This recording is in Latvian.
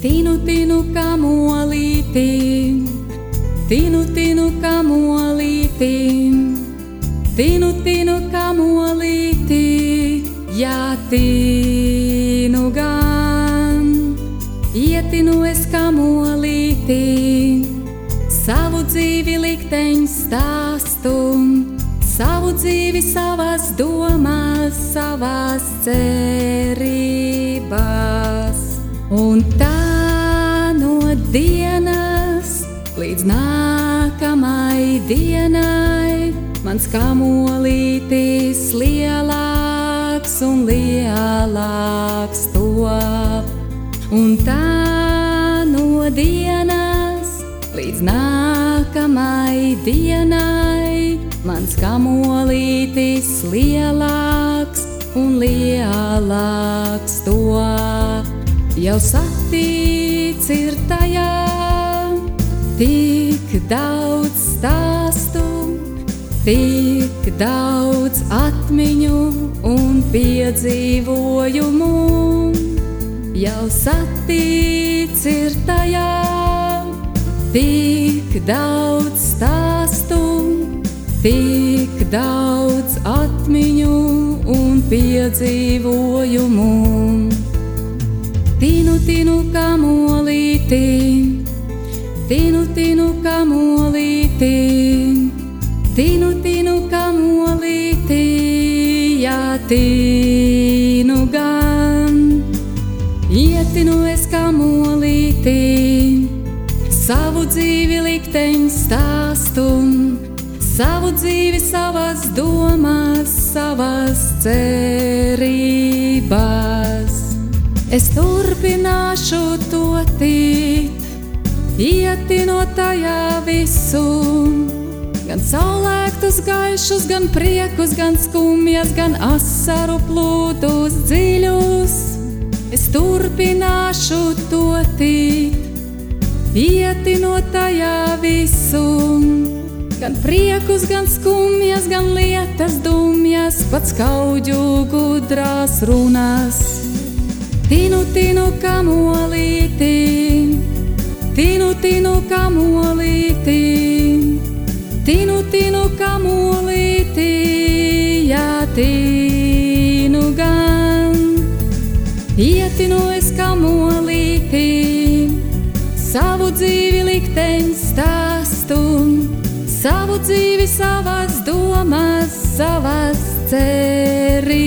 Tinu, tinu, kā molītī, tinu, tinu, kā molītī, tinu, tinu, kā molītī, jā, tinu gan, ietinu es kā molītī, savu dzīvi likteņu stāstu, savu dzīvi savās domās, savās cerībās. Un tā līdz nākamai dienai mans kamolītis lielāks un lielāks top. Un tā no dienas līdz nākamai dienai mans kamolītis lielāks un lielāks top jau satīts ir tajā tik daudz stāstu, tik daudz atmiņu un piedzīvojumu. Jau satīts ir tajā tik daudz stāstu, tik daudz atmiņu un piedzīvojumu. Tinu, tinu, kā molītī, tinu, tinu, kā molītī, tinu, tinu, kā molītī, jā, tinu gan. Ietinu es kā molītī, savu dzīvi likteņu stāstu, savu dzīvi savās domās, savās cerībās. Es turpināšu to tīt, ietinot tajā visu. Gan saulēktus gaišus, gan priekus, gan skumjas, gan asaru plūdus dziļus. Es turpināšu to tīt, ietinot tajā visu. Gan priekus, gan skumjas, gan lietas dumjas, pats kaudžu gudrās runas. Tinu, tinu, kā molītī, tinu, molītī, tinu, tinu, kā molītī, jā, tinu gan. Ietinu es kā molītī, savu dzīvi likteņu stāstu, savu dzīvi savās domās, savās cerībās.